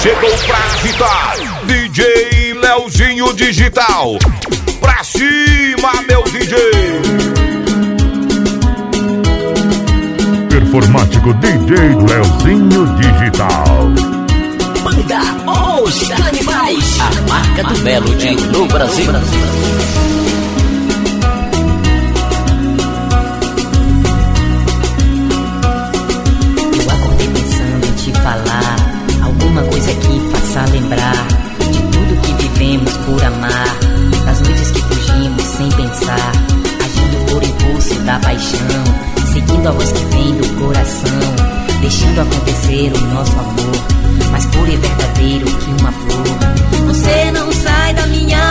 chegou pra agitar. DJ Leozinho Digital. Pra cima, meu DJ. Performático DJ Leozinho Digital. Banda Os Animais, a marca do Melody no Brasil. Eu faça lembrar de tudo que vivemos por amar, das noites que fugimos sem pensar, agindo por impulso da paixão, seguindo a voz que vem do coração, deixando acontecer o nosso amor, mais puro e verdadeiro que uma flor. Você não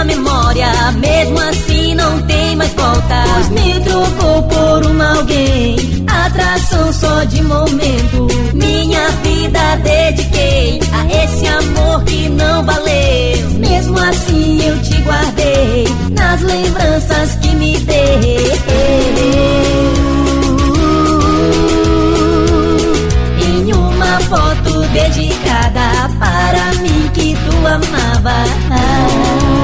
minha memória, mesmo assim não tem mais volta. Pois me trocou por um alguém, atração só de momento. Minha vida dediquei a esse amor que não valeu. Mesmo assim eu te guardei nas lembranças que me deu. Em uma foto dedicada para mim que tu amava.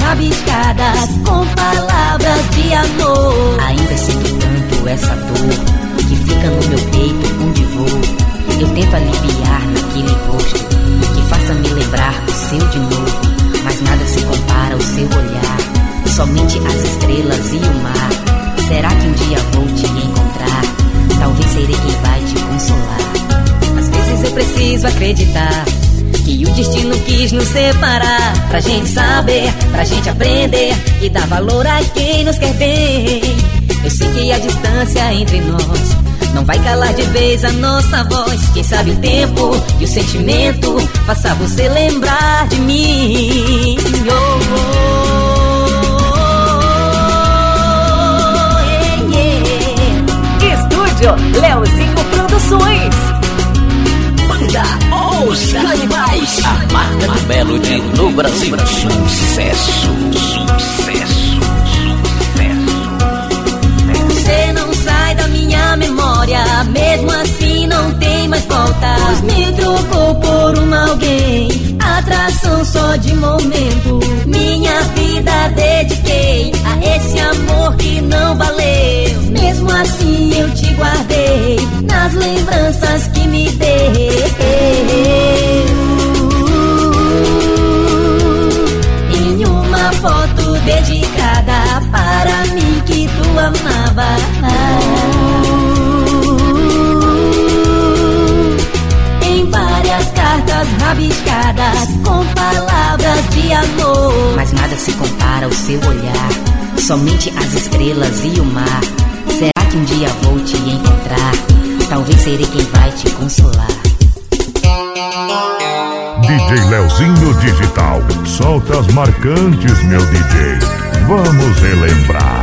Rabiscadas com palavras de amor. Ainda sinto tanto essa dor que fica no meu peito onde vou. Eu tento aliviar naquele rosto que faça me lembrar do seu de novo. Mas nada se compara ao seu olhar. Somente as estrelas e o mar. Será que um dia vou te encontrar? Talvez serei quem vai te consolar. Às vezes eu preciso acreditar que o destino quis nos separar. Pra gente saber, pra gente aprender e dar valor a quem nos quer bem. Eu sei que a distância entre nós não vai calar de vez a nossa voz. Quem sabe o tempo e o sentimento faça você lembrar de mim. Oh, oh, yeah. Estúdio Leozinho Produções. Marca do Melody no Brasil. Sucesso, sucesso, sucesso. Você não sai da minha memória, mesmo assim não tem mais volta. Pois me trocou por um alguém, atração só de momento. Minha vida dediquei a esse amor que não valeu. Mesmo assim eu te guardei nas lembranças que me deu. Em várias cartas rabiscadas com palavras de amor. Mas nada se compara ao seu olhar. Somente as estrelas e o mar. Será que um dia vou te encontrar? Talvez serei quem vai te consolar. DJ Leozinho Digital. Solta as marcantes, meu DJ. Vamos relembrar.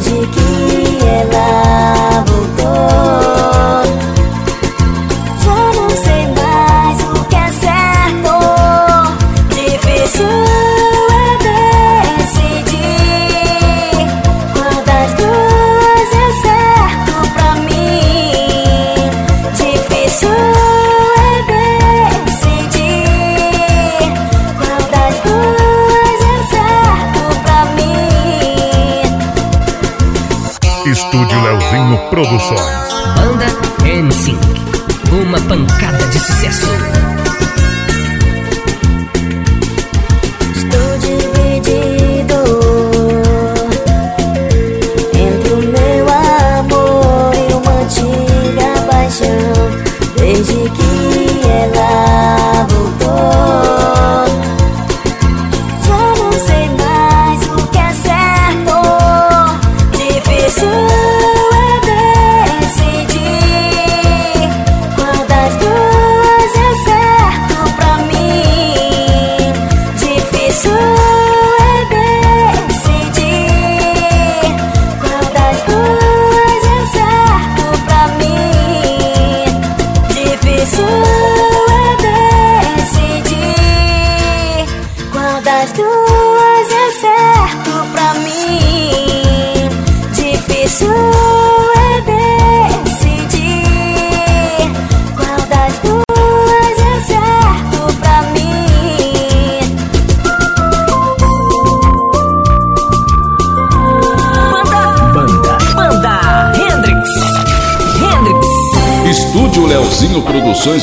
Que Produções. Banda NSYNC, uma pancada de sucesso.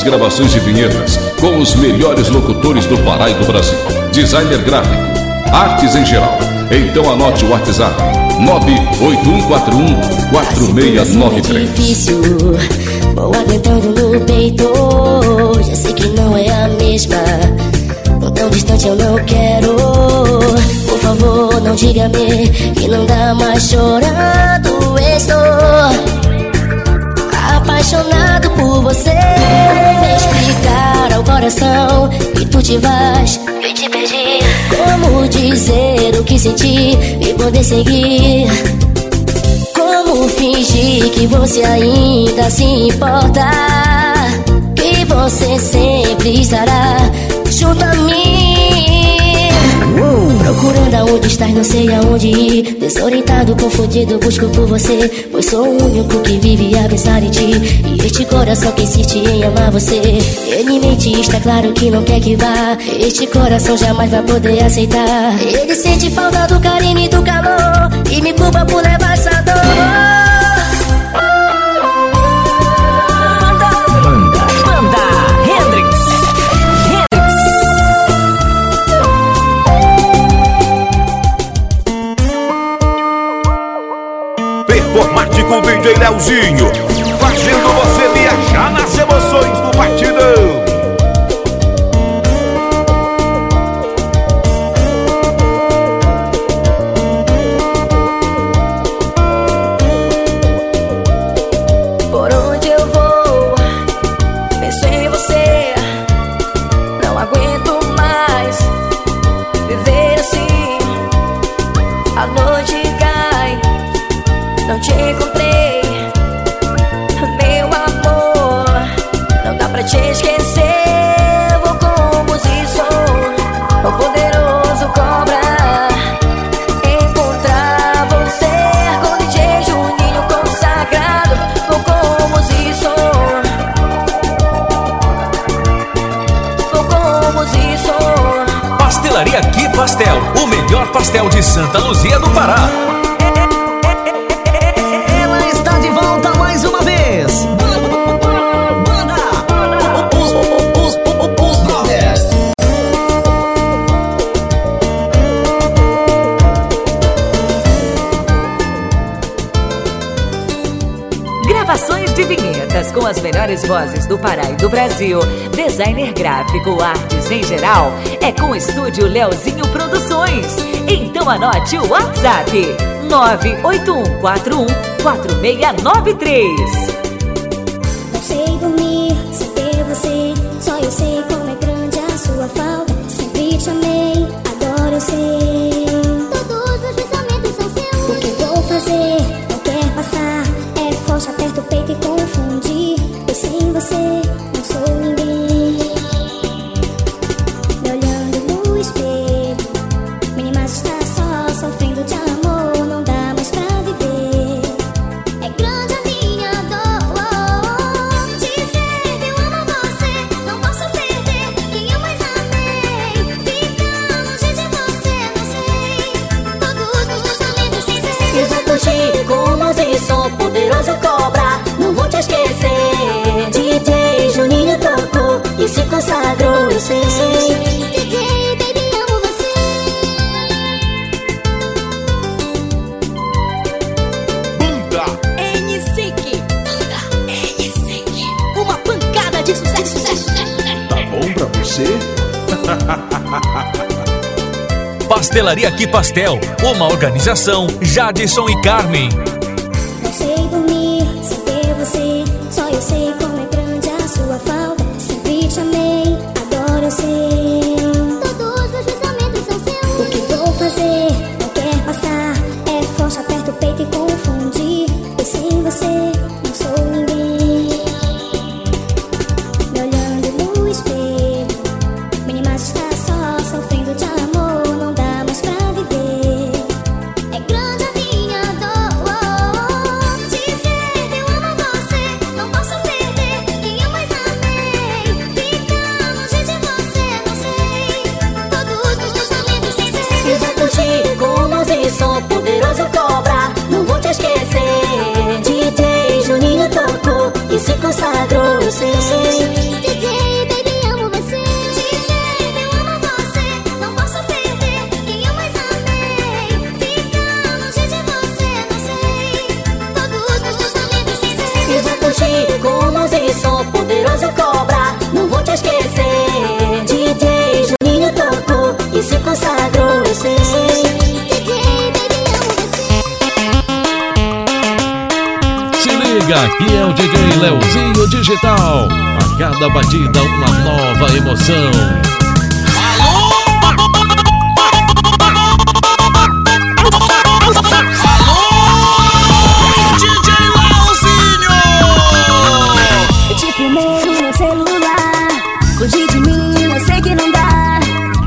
Gravações de Vinhetas, com os melhores locutores do Pará e do Brasil. Designer gráfico, artes em geral. Então anote o WhatsApp 981414693. É difícil, vou aguentando no peito. Já sei que não é a mesma. Tão distante eu não quero. Por favor, não diga-me que não dá mais chorando. Estou apaixonado por você. Me explicar ao coração que tu te vais e te perdi. Como dizer o que senti e poder seguir? Como fingir que você ainda se importa? Que você sempre estará junto a mim. Procurando aonde estás, não sei aonde ir. Desorientado, confundido, busco por você. Pois sou o único que vive a pensar em ti. E este coração que insiste em amar você. Ele mente, está claro que não quer que vá. Este coração jamais vai poder aceitar. Ele sente falta do carinho e do calor. E me culpa por levar essa dor Leozinho, gráfico, artes em geral. É com o estúdio Leozinho Produções. Então anote o WhatsApp 98141 consagrou, eu sei. DJ, baby, amo você. Banda N-Sync. Banda N-Sync. Uma pancada de sucesso. Tá bom pra você? Pastelaria Que Pastel, uma organização Jadson e Carmen.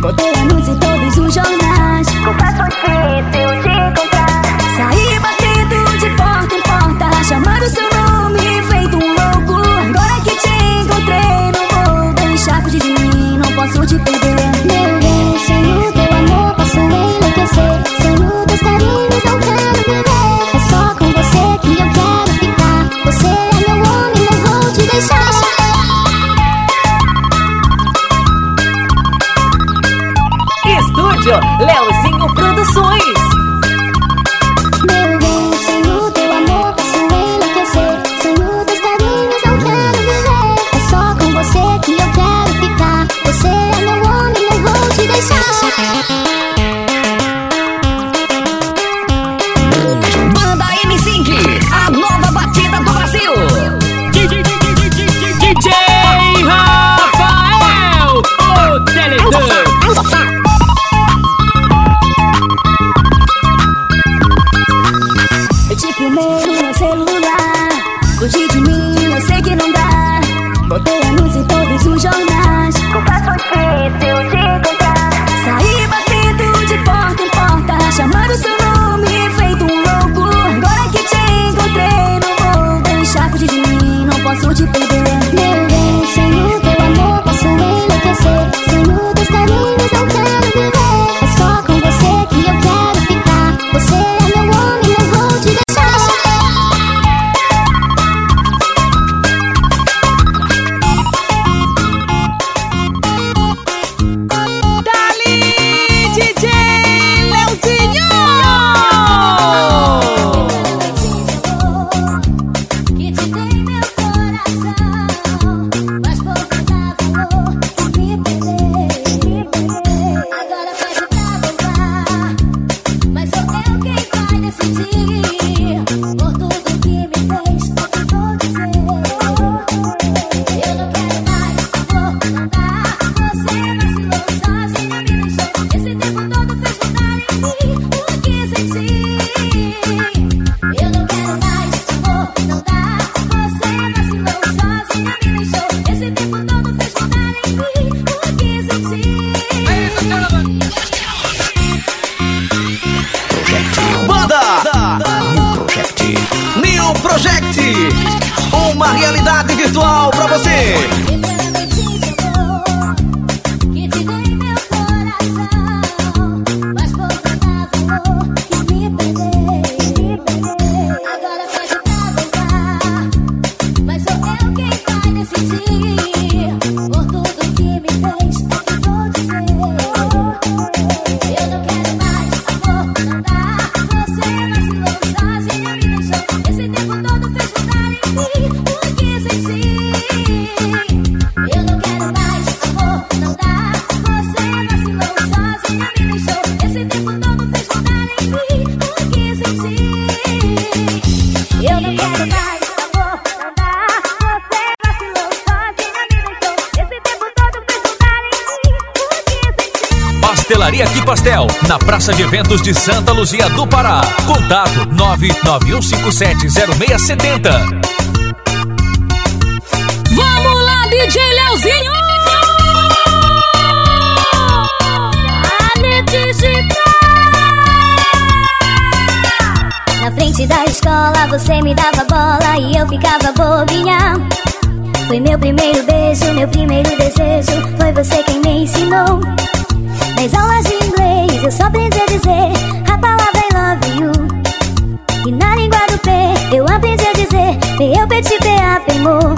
Botei anúncio em todos os jornais. Culpa foi feita. Praça de Eventos de Santa Luzia do Pará. Contato 991570670. Vamos lá, DJ Leozinho! Na frente da escola você me dava bola e eu ficava bobinha. Foi meu primeiro beijo, meu primeiro desejo, foi você quem me ensinou. Mas aulas de aprendi a dizer a palavra I love you. E na língua do P eu aprendi a dizer eu a amor.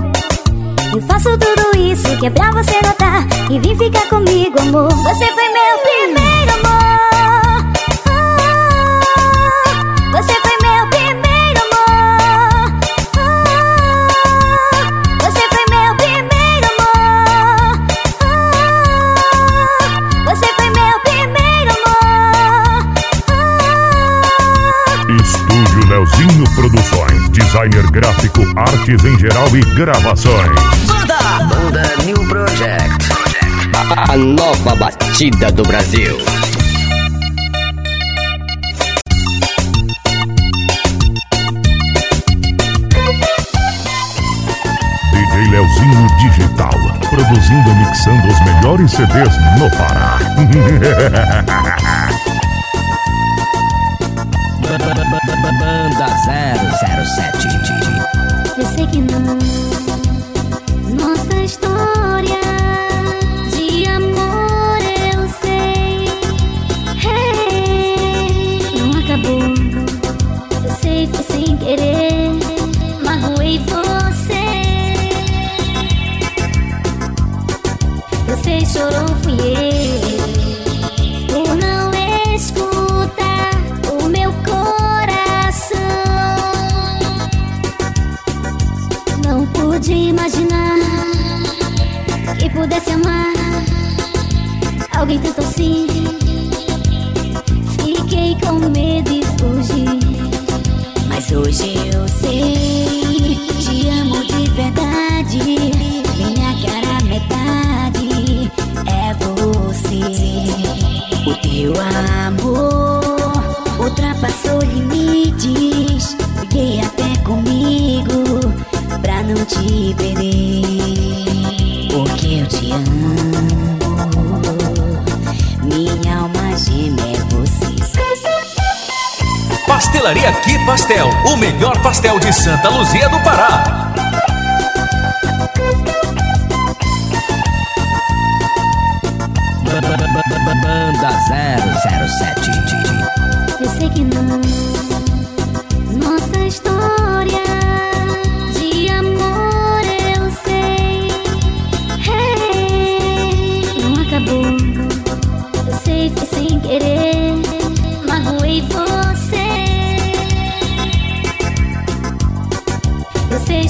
Eu faço tudo isso que é pra você notar e vim ficar comigo, amor. Você foi meu primeiro. Designer gráfico, artes em geral e gravações. Banda! Banda New Project. A, a nova batida do Brasil. DJ Leozinho Digital, produzindo e mixando os melhores CDs no Pará. Banda 007. Eu sei que não. Pudesse amar alguém tanto assim. Fiquei com medo e fugi. Mas hoje eu sei, te amo de verdade. Minha cara metade é você. O teu amor ultrapassou limites. Fiquei até comigo pra não te perder. É. Pastelaria Que Pastel, o melhor pastel de Santa Luzia do Pará.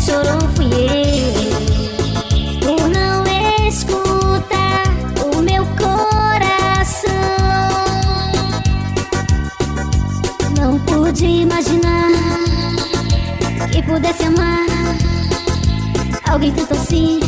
Chorou, fui eu. Por não escutar o meu coração. Não pude imaginar que pudesse amar alguém tanto assim.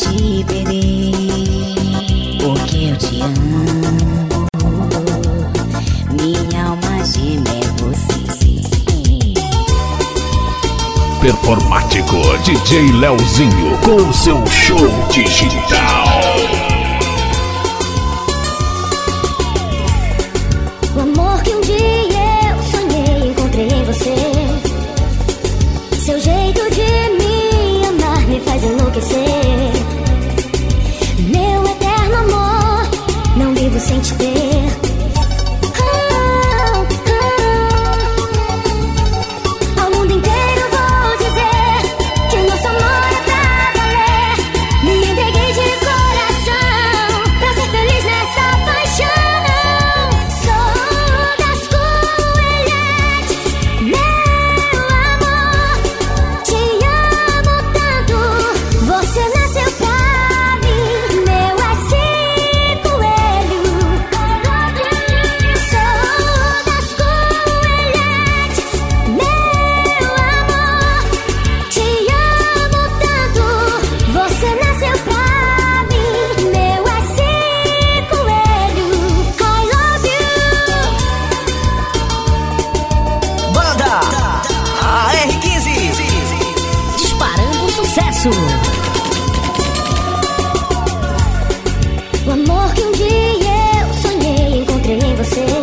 Te perder. Porque eu te amo. Minha alma gêmea é você. Performático DJ Leozinho com seu show digital. Você.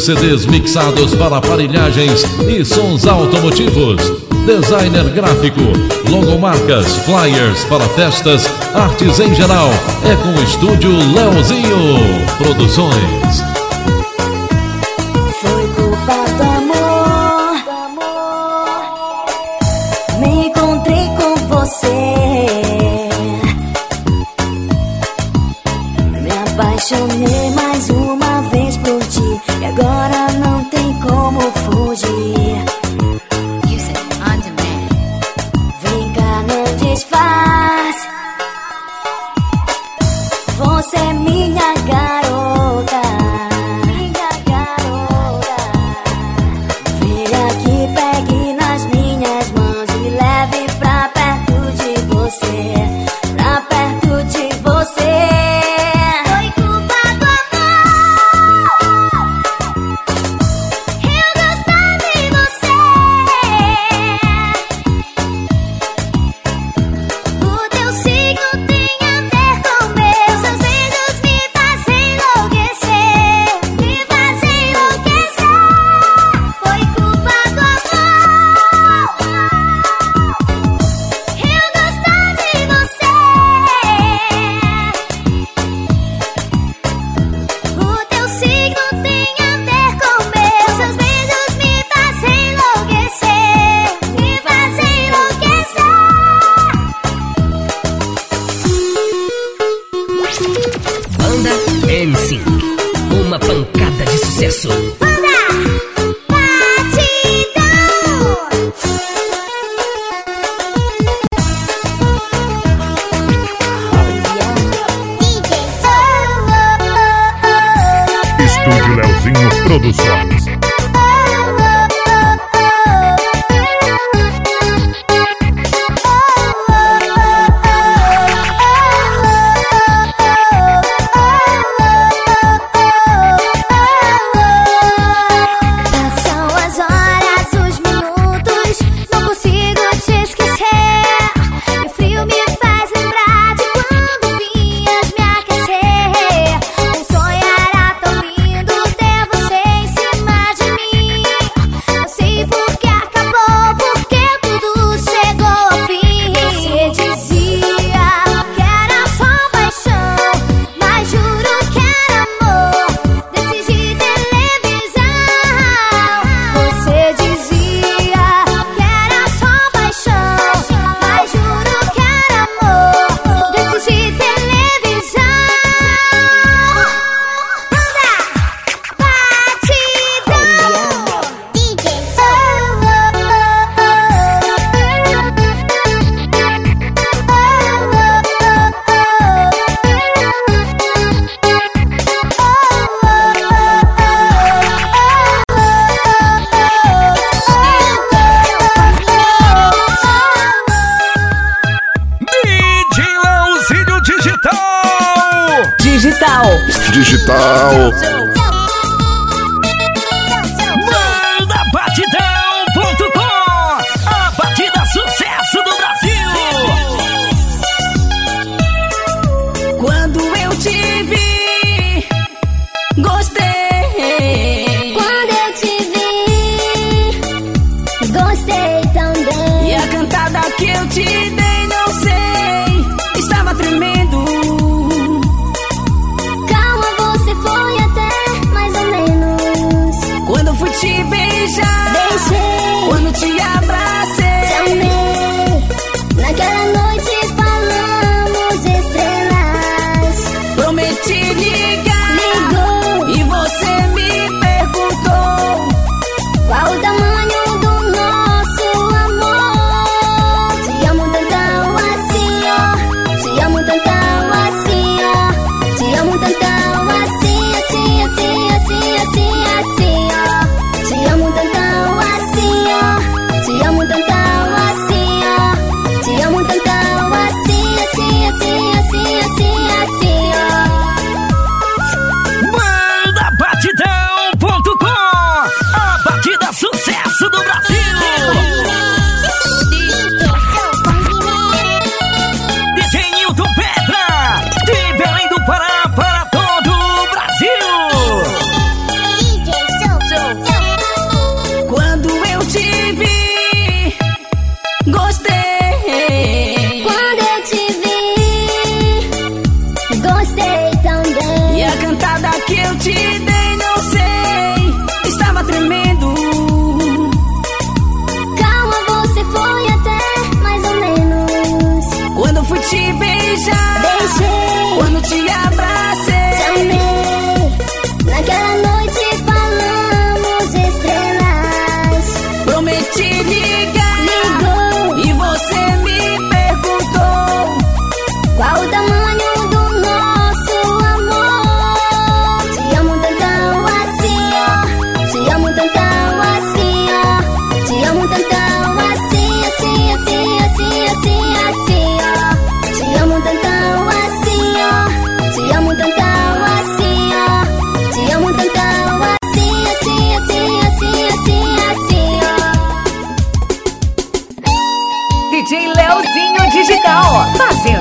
CDs mixados para aparelhagens e sons automotivos designer gráfico, logomarcas, flyers para festas, artes em geral. É com o estúdio Leozinho Produções.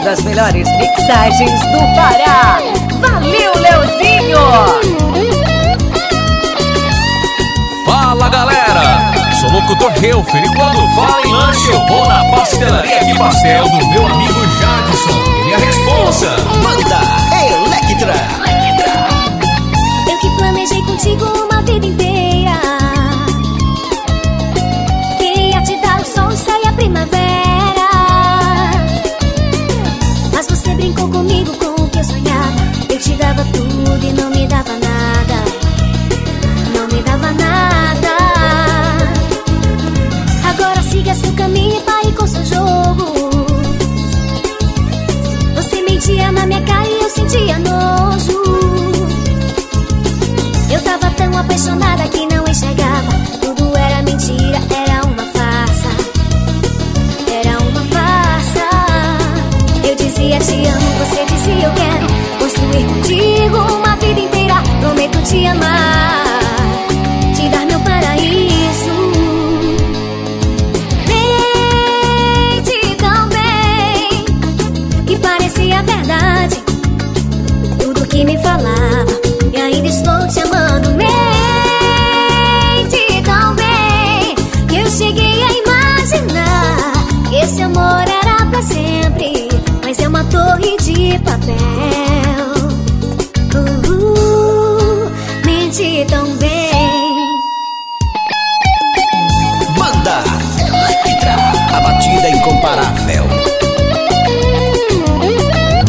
das melhores mixagens do Pará. Valeu, Leozinho! Fala, galera! Sou locutor Helfer e quando fala em lanche eu vou na pastelaria de pastel do meu amigo Jadson. E a responsa! Manda Electra! Eu que planejei contigo brincou comigo com o que eu sonhava. Eu te dava tudo e não me dava nada. Não me dava nada. Agora siga seu caminho e pare com seu jogo. Você mentia na minha cara e eu sentia nojo. Eu tava tão apaixonada que não enxergava. Tudo era mentira, era te amo, você dizia eu quero. Construir contigo uma Pará, Léo.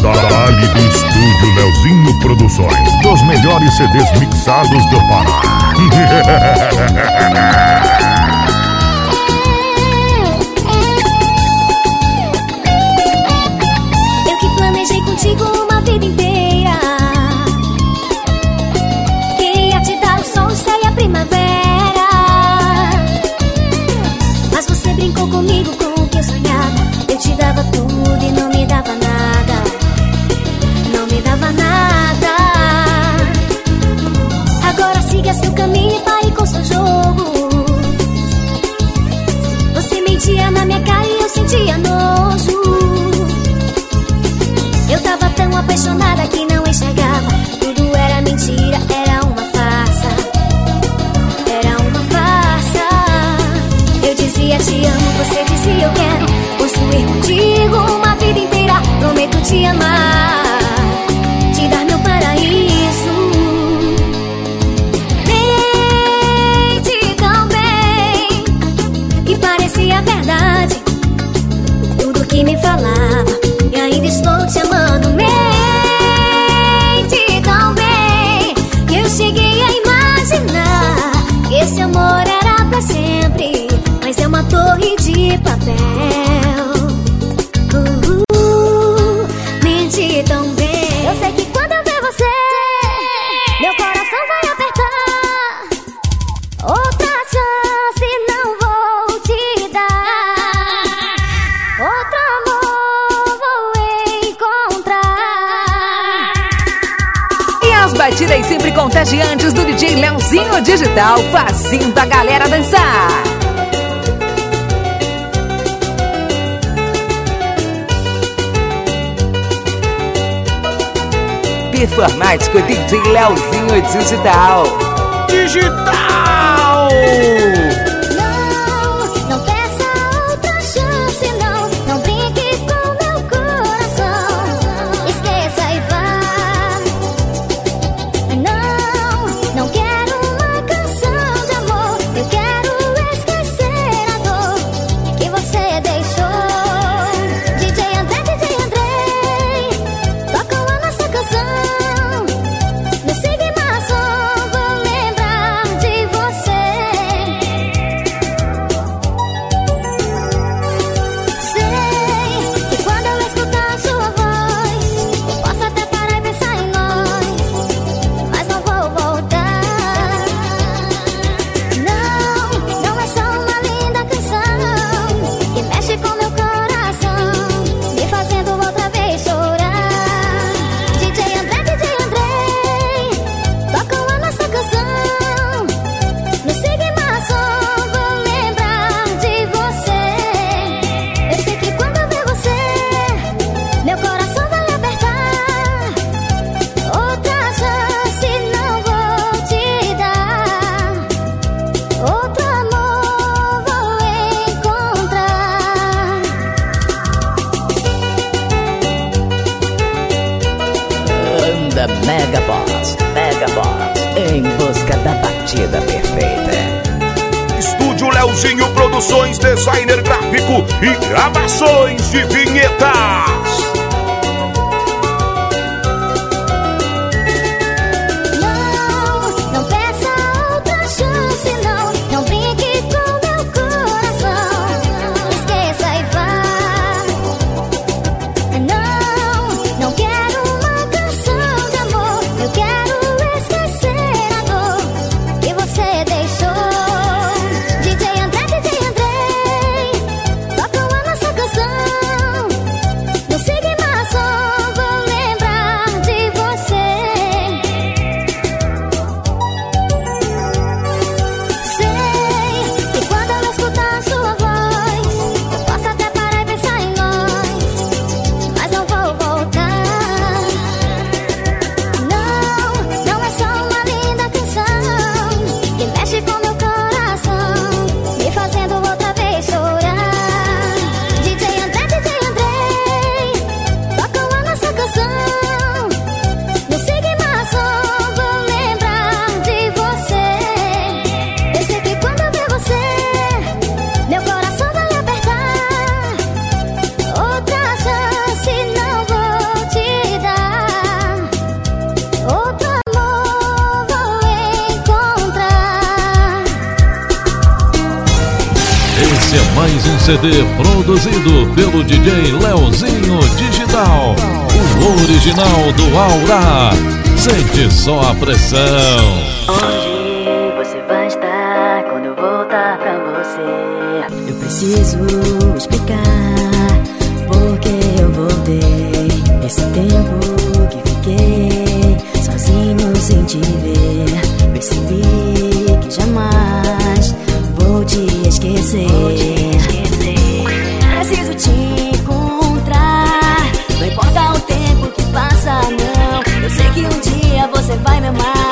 Dali do Estúdio Leozinho Produções, dos melhores CDs mixados do Pará. Eu que planejei contigo uma vida inteira. digital. CD produzido pelo DJ Leozinho Digital, o original do Aura. Sente só a pressão. Onde você vai estar quando eu voltar pra você? Eu preciso explicar porque eu voltei. Esse tempo que fiquei sozinho sem te ver, percebi que jamais vou te esquecer. você vai me amar.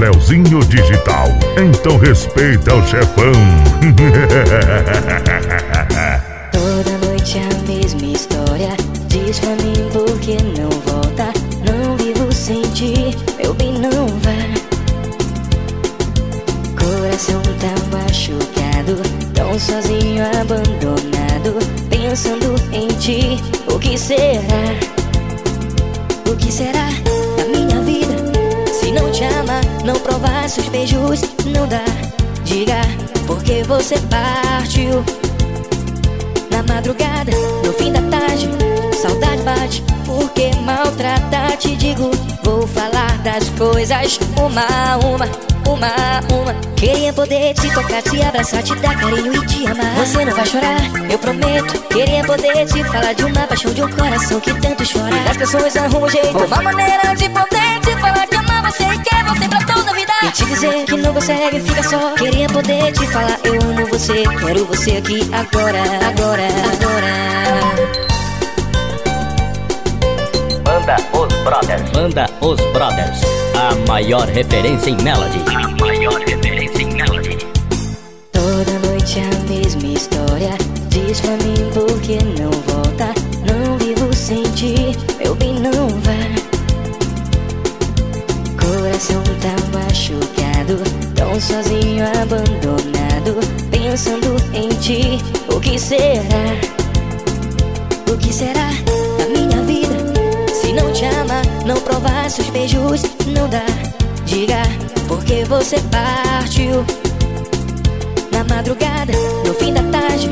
Leozinho Digital. Então respeita o chefão. você partiu. Na madrugada, no fim da tarde Saudade bate, porque maltrata Te digo, vou falar das coisas Uma a uma, uma a uma. Queria poder te tocar, te abraçar Te dar carinho e te amar. Você não vai chorar, eu prometo. Queria poder te falar de uma paixão De um coração que tanto chora. Das pessoas arrumam um jeito Uma maneira de poder falar de amar amar você pra toda a vida. E te dizer que não consegue, fica só. Queria poder te falar, eu amo você. Quero você aqui agora, agora, agora. Banda Os Brothers. Banda Os Brothers. A maior referência em melody. A maior referência em melody. Toda noite a mesma história. Diz pra mim Coração tá machucado, tão sozinho, abandonado. Pensando em ti, o que será? O que será da minha vida? Se não te ama, não provasse os beijos, não dá. Diga por que você partiu. Na madrugada, no fim da tarde,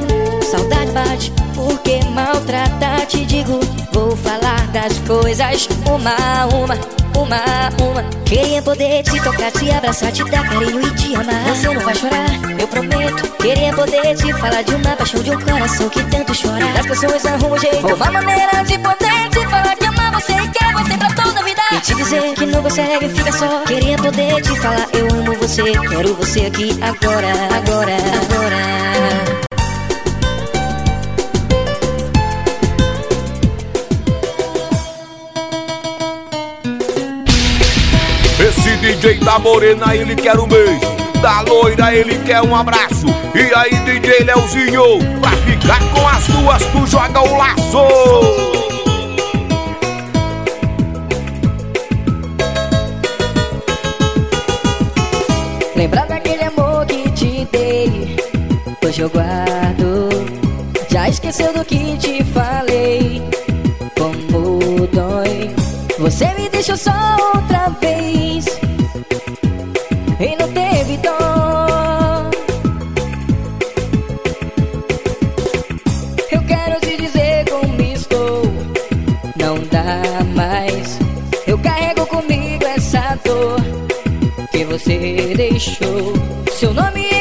saudade bate. Porque maltratar, te digo, vou falar das coisas uma a uma, uma a uma. Queria poder te tocar, te abraçar, te dar carinho e te amar. Você não vai chorar, eu prometo. Queria poder te falar de uma paixão de um coração que tanto chora. As pessoas arrumam um jeito, uma maneira de poder te falar que amar você e quer você pra toda a vida. E te dizer que não consegue, fica só. Queria poder te falar, eu amo você, quero você aqui agora, agora, agora. DJ da morena, ele quer um beijo. Da loira, ele quer um abraço. E aí, DJ Leozinho, pra ficar com as duas, tu joga o laço. Lembrar daquele amor que te dei Hoje eu guardo Já esqueceu do que te falei Como dói Você me deixou só outra vez você deixou. Seu nome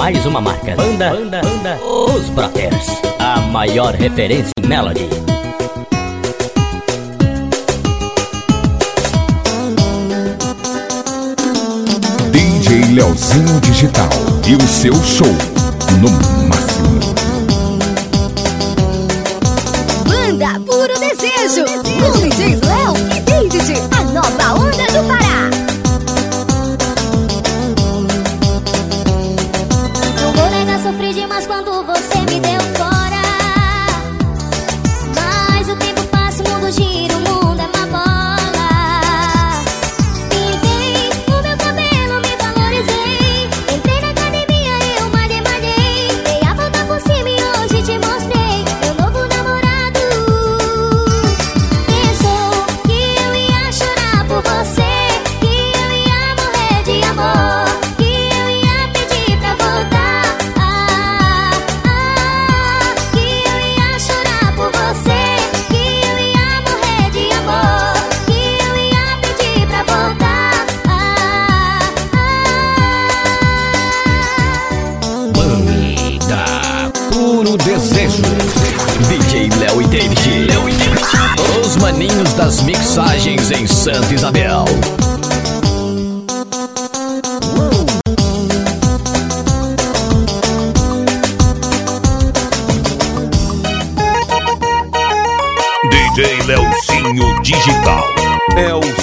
mais uma marca. Banda, banda, banda Os Brothers. A maior referência em melody. DJ Leozinho Digital e o seu show no máximo. Banda Puro Desejo, das mixagens em Santa Isabel. DJ Leozinho Digital. É o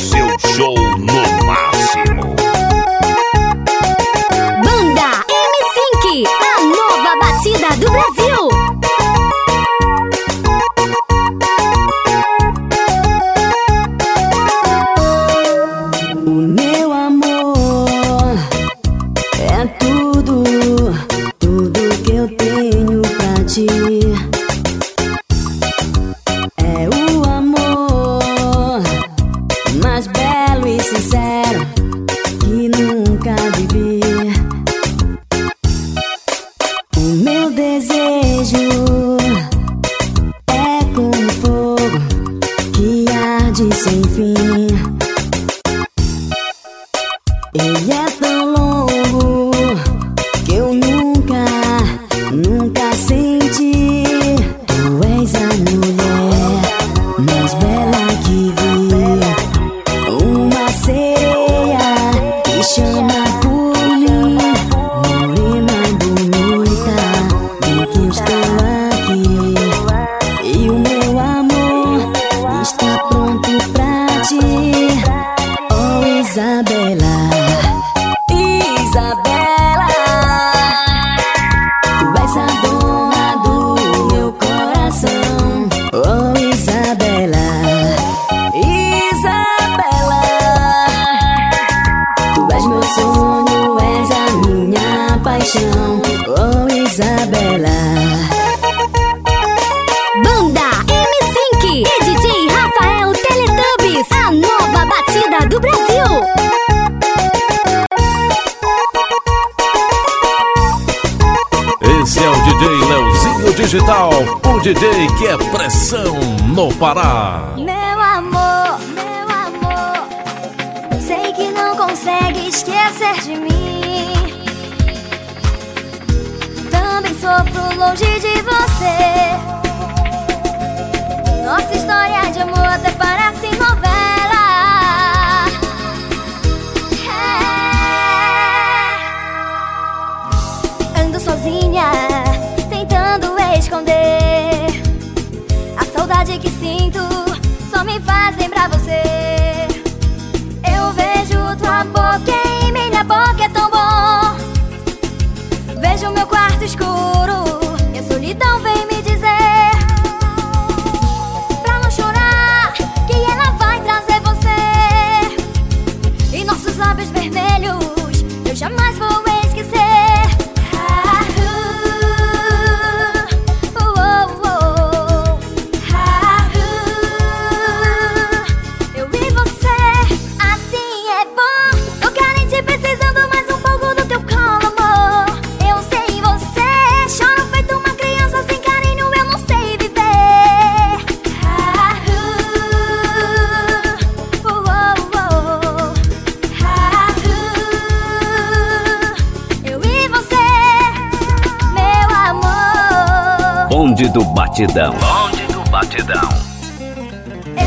Bonde do Batidão. Bonde do Batidão.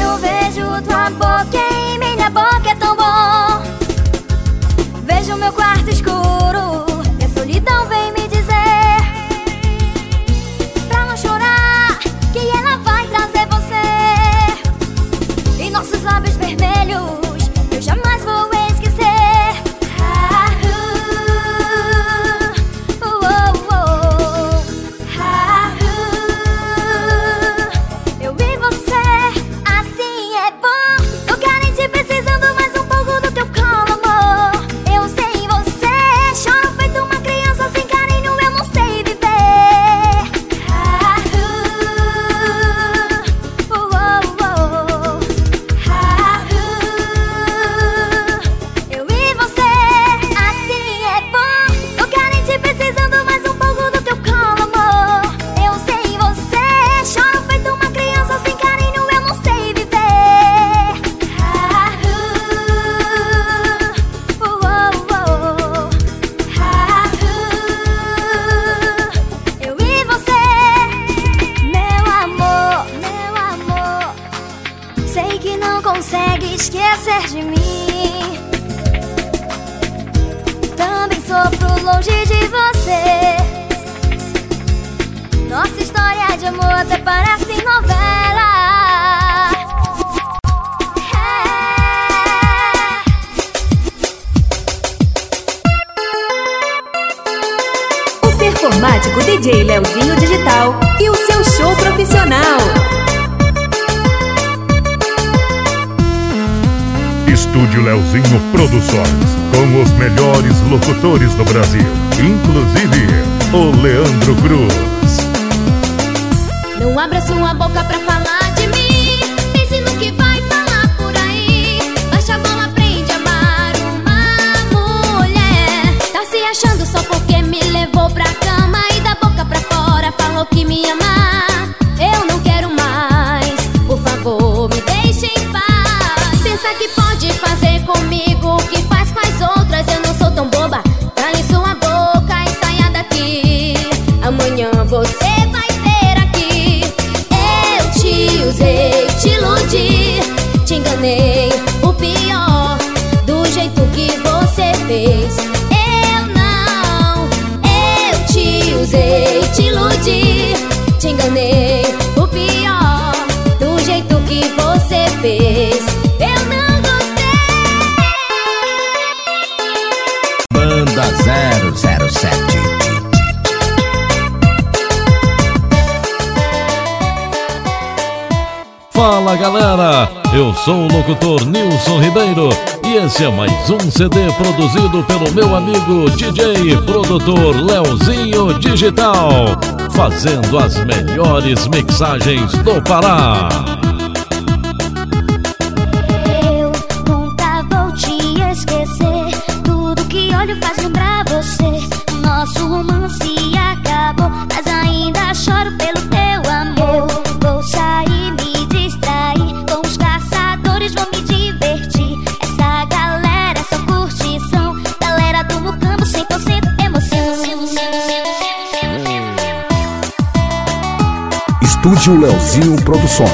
Eu vejo tua boca em minha boca é tão abra sua boca pra falar de mim. Pense no que vai falar por aí. Baixa a bola, aprende a amar uma mulher. Tá se achando só porque me levou pra cama E da boca pra fora falou que me ama. Eu sou o locutor Nilson Ribeiro e esse é mais um CD produzido pelo meu amigo DJ produtor Leozinho Digital, fazendo as melhores mixagens do Pará. Leozinho Produções.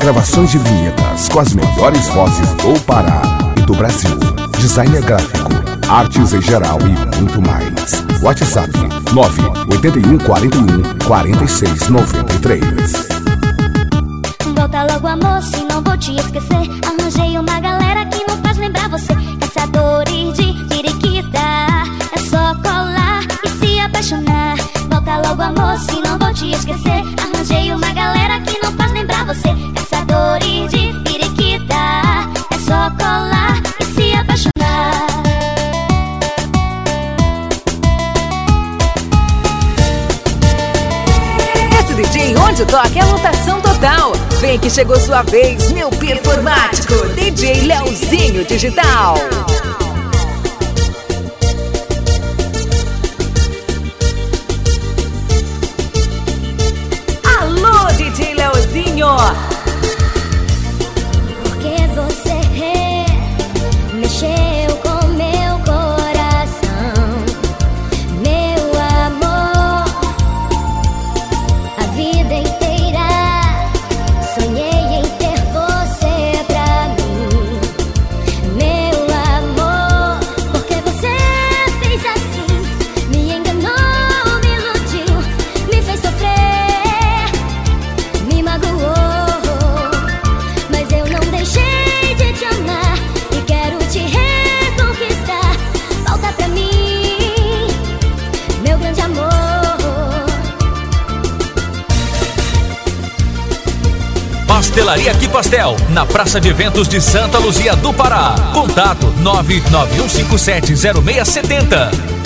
Gravações de vinhetas com as melhores vozes do Pará e do Brasil. Designer gráfico, artes em geral e muito mais. WhatsApp 981 41 46 93. Volta logo, amor, se não vou te esquecer. Arranjei uma galera que não faz lembrar você. Caçadores de periquita. É só colar e se apaixonar. Volta logo, amor, se não vou te esquecer. Onde toca é lotação total. Vem que chegou sua vez, meu performático, DJ Leozinho Digital. Pastel, na Praça de Eventos de Santa Luzia do Pará. Contato 991570670.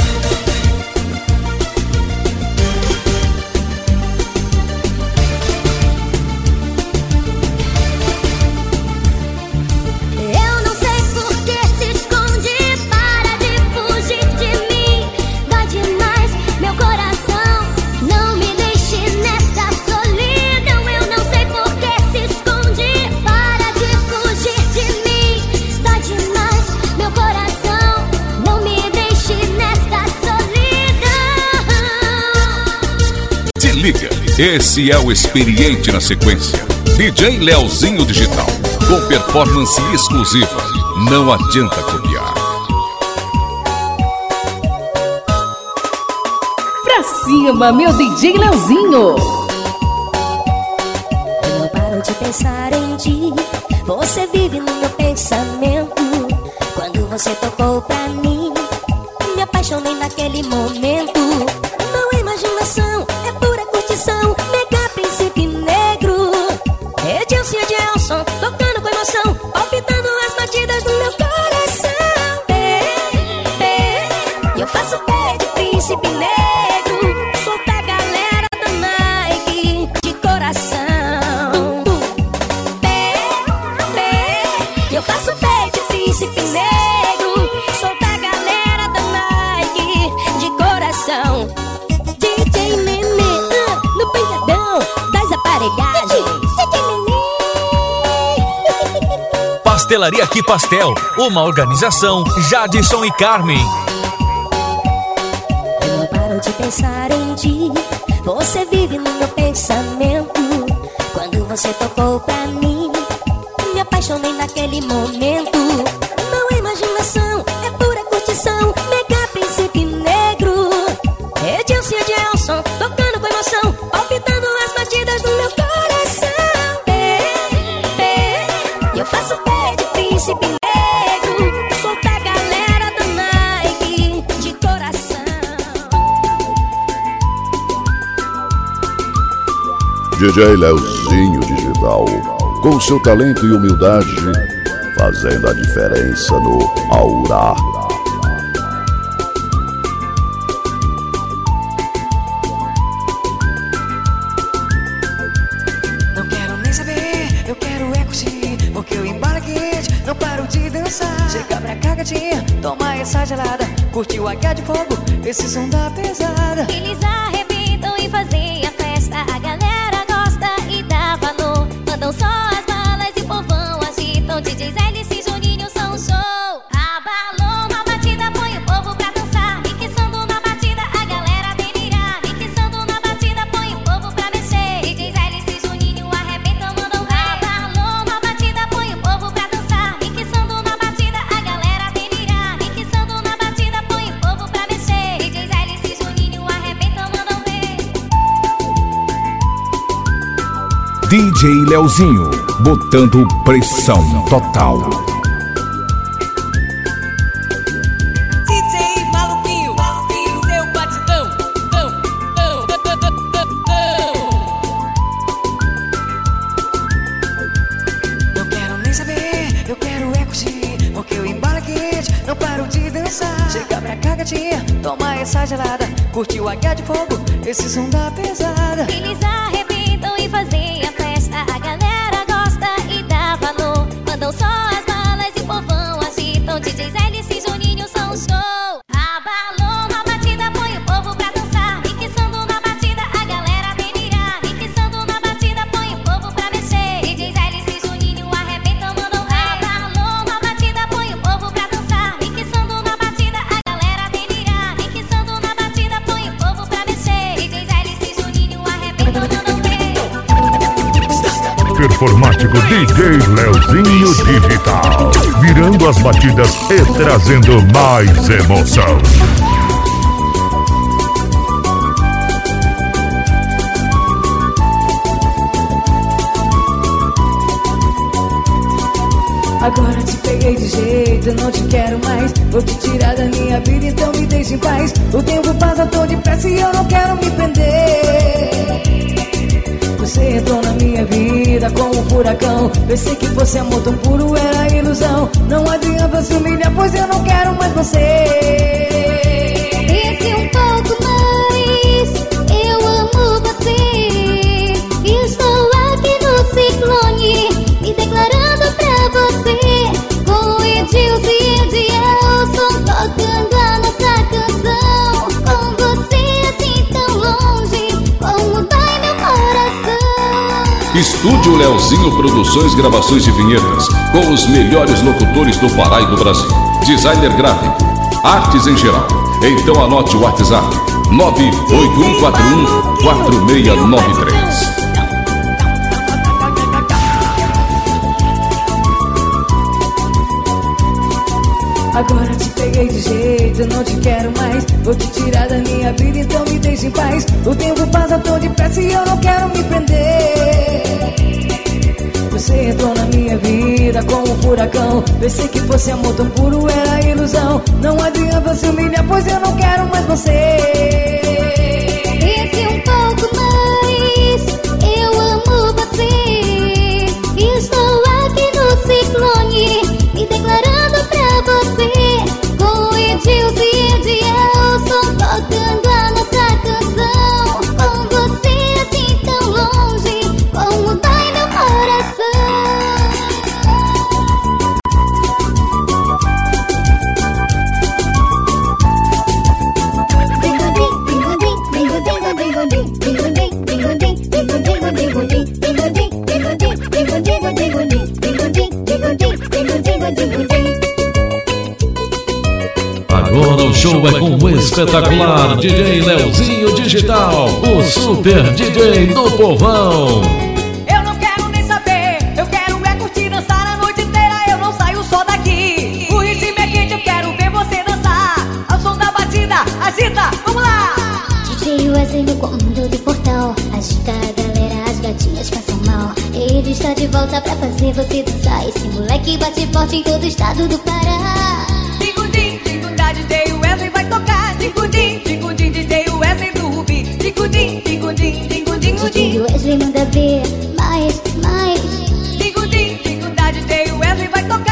Esse é o experiente na sequência. DJ Leozinho Digital, com performance exclusiva. Não adianta copiar. Pra cima, meu DJ Leozinho! Eu não paro de pensar em ti. Você vive no meu pensamento. Quando você tocou pra mim, me apaixonei naquele momento. Não é imaginação, Pastelaria Que Pastel, uma organização Jadson e Carmen. Eu não paro de pensar em ti. Você vive no meu pensamento. Quando você tocou pra mim, me apaixonei naquele momento. DJ Leozinho Digital, com seu talento e humildade, fazendo a diferença no Aura. Não quero nem saber, eu quero é curtir Porque eu não paro de dançar. Chega pra toma essa gelada. Curte o H de fogo, esse som da DJ Leozinho, botando pressão total. Trazendo mais emoção. Furacão Pensei que fosse amor tão puro, era ilusão. Não adianta se humilhar, pois eu não quero mais você Estúdio Leozinho Produções, gravações e vinhetas com os melhores locutores do Pará e do Brasil. Designer gráfico, artes em geral. Então anote o WhatsApp 98141 4693. Agora te peguei de jeito, não te quero mais Vou te tirar da minha vida, então me deixe em paz O tempo passa tão depressa e eu não quero me prender Você entrou na minha vida como um furacão. Pensei que fosse amor tão puro, era ilusão. Não adianta se humilhar, pois eu não quero mais você Agora o show é com o espetacular DJ Leozinho Digital, o super DJ do povão. Eu não quero nem saber, eu quero é curtir, dançar a noite inteira, eu não saio só daqui. O ritmo é quente, eu quero ver você dançar. Ao som da batida, agita, vamos lá! DJ Wesley no comando do portal Agita a galera, as gatinhas passam mal Ele está de volta pra fazer você dançar Esse moleque bate forte em todo o estado do Pará da DJ Wesley vai tocar. Dingudim, dingudim, DJ Wesley do Rubi. Dingudim, dingudim, dingudim, dingudim. O Wesley manda ver mais, mais. Dingudim, dingudim, da DJ Wesley vai tocar.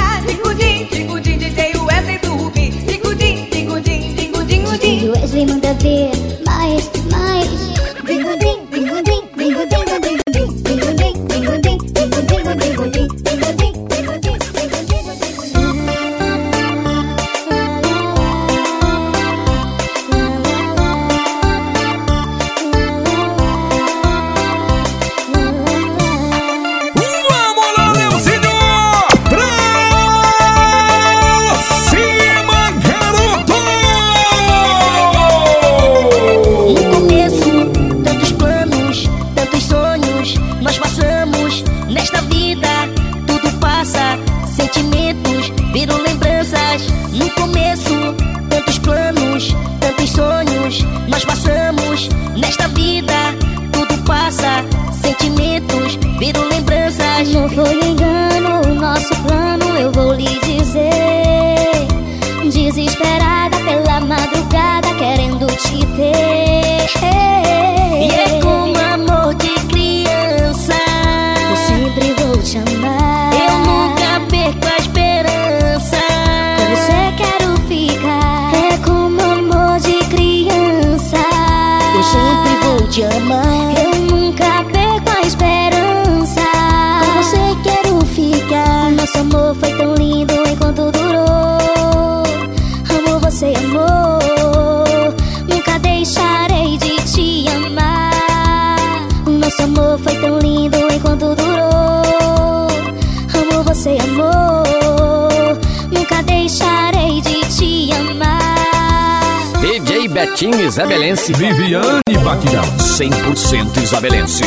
Batidão 100% isabelense.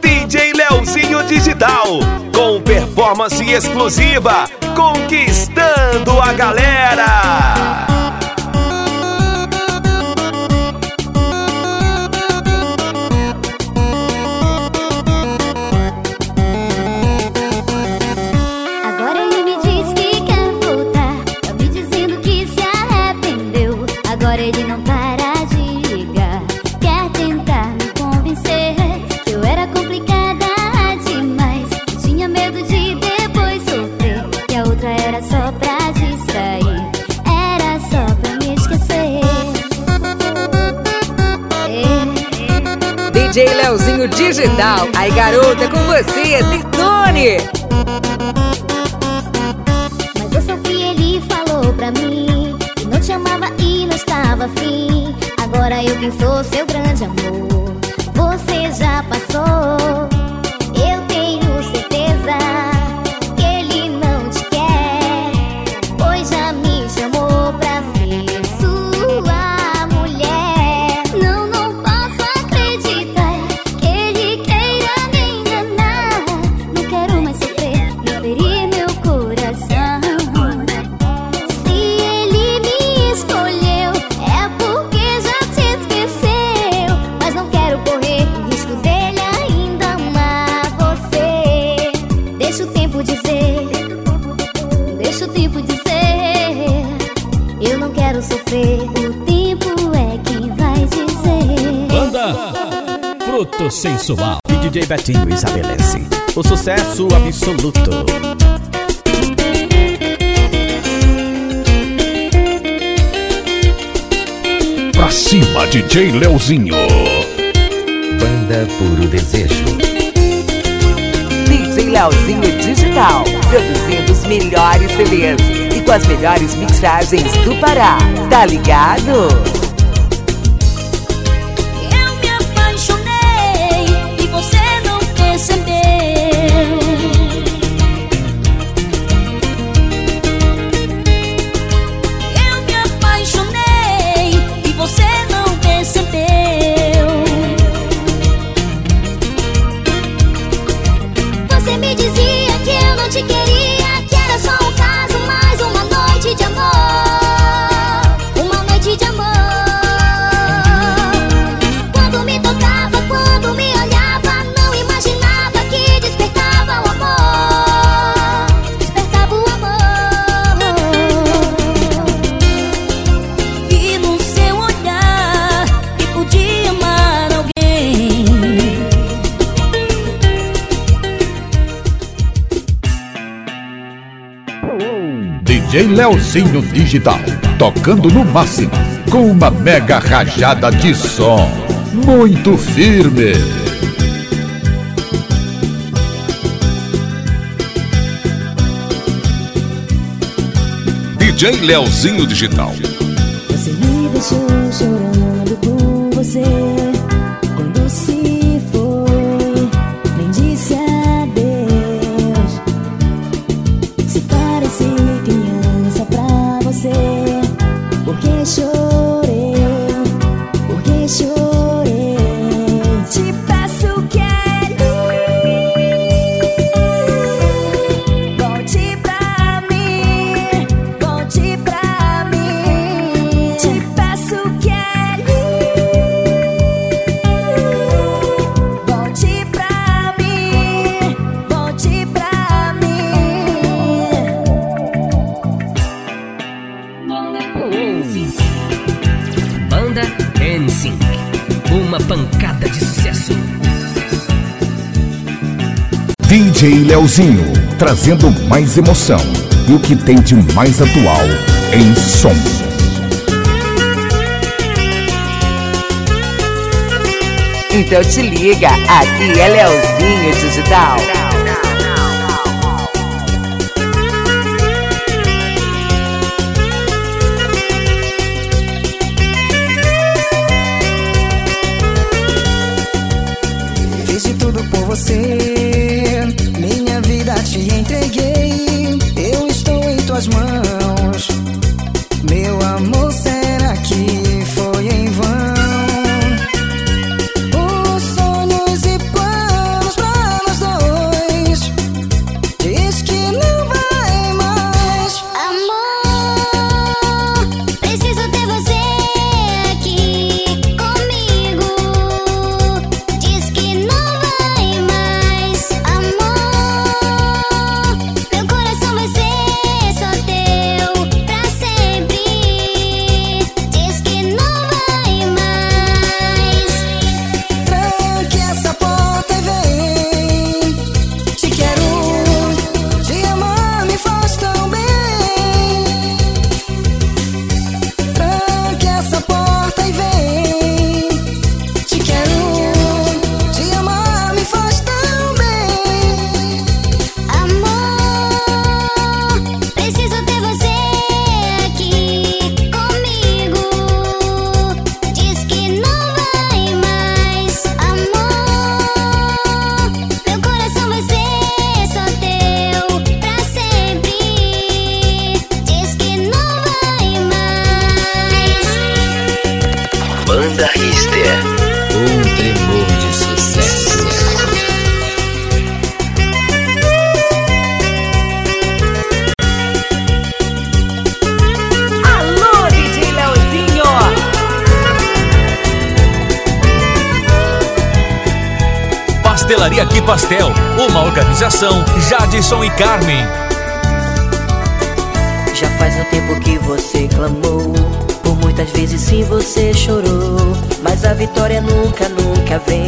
DJ Leozinho Digital, com performance exclusiva, conquistando a galera. DJ Leozinho Digital. Aí, garota, com você, é Detone! Mas eu sofri, ele falou pra mim. Que não te amava e não estava afim. Agora eu quem sou seu grande amor. sensual. E DJ Betinho estabelece o sucesso absoluto. Pra cima, DJ Leozinho. Banda Puro Desejo. DJ Leozinho Digital, produzindo os melhores CDs e com as melhores mixagens do Pará. Tá ligado? Leozinho Digital, tocando no máximo, com uma mega rajada de som, muito firme. DJ Leozinho Digital. Você me deixou Leozinho, trazendo mais emoção e o que tem de mais atual em som. Então te liga, aqui é Leozinho Digital. Alisson e Carmen. Já faz um tempo que você clamou. Por muitas vezes sim você chorou. Mas a vitória nunca, nunca vem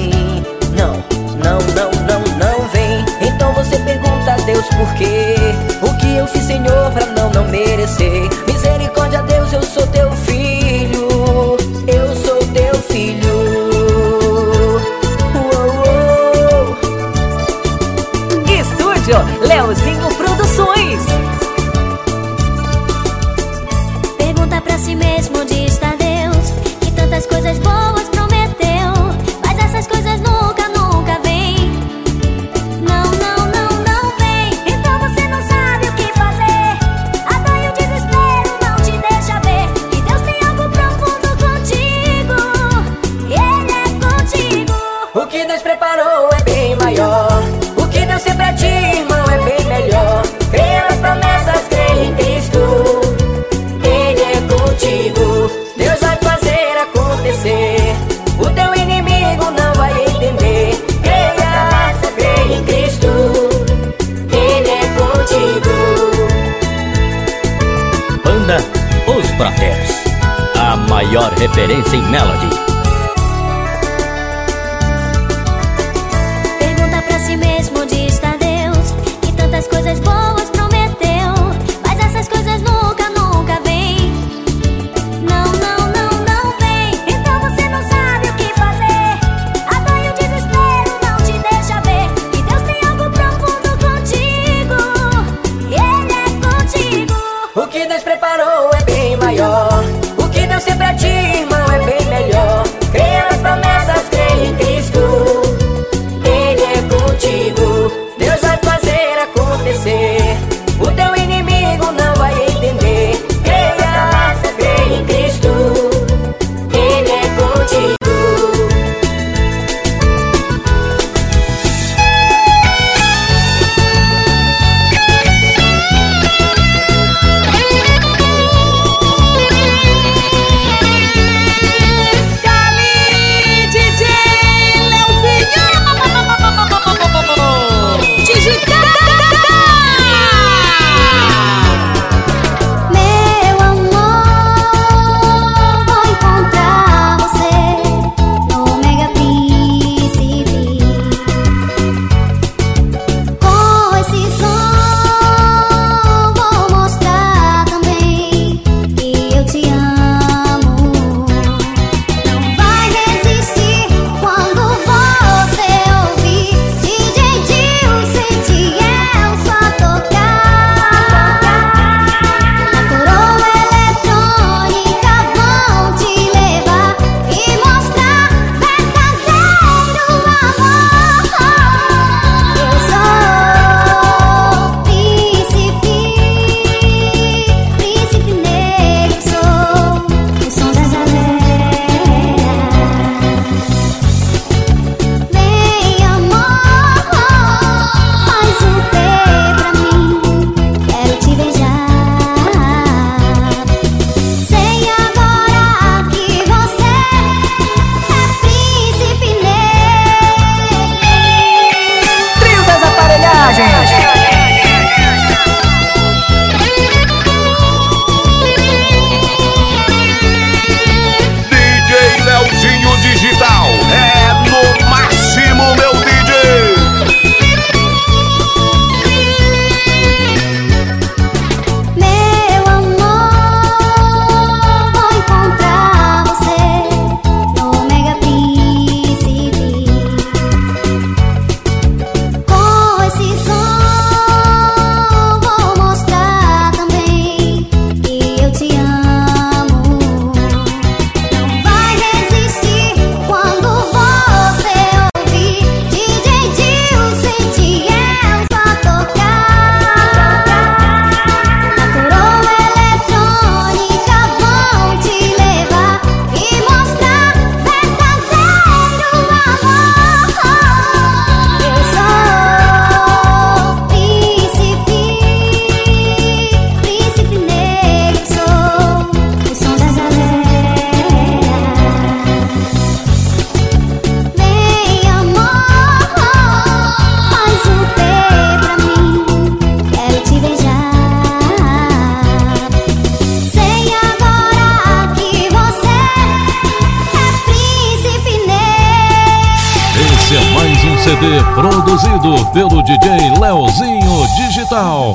maior referência em Melody.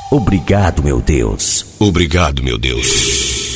Obrigado, meu Deus. Obrigado, meu Deus.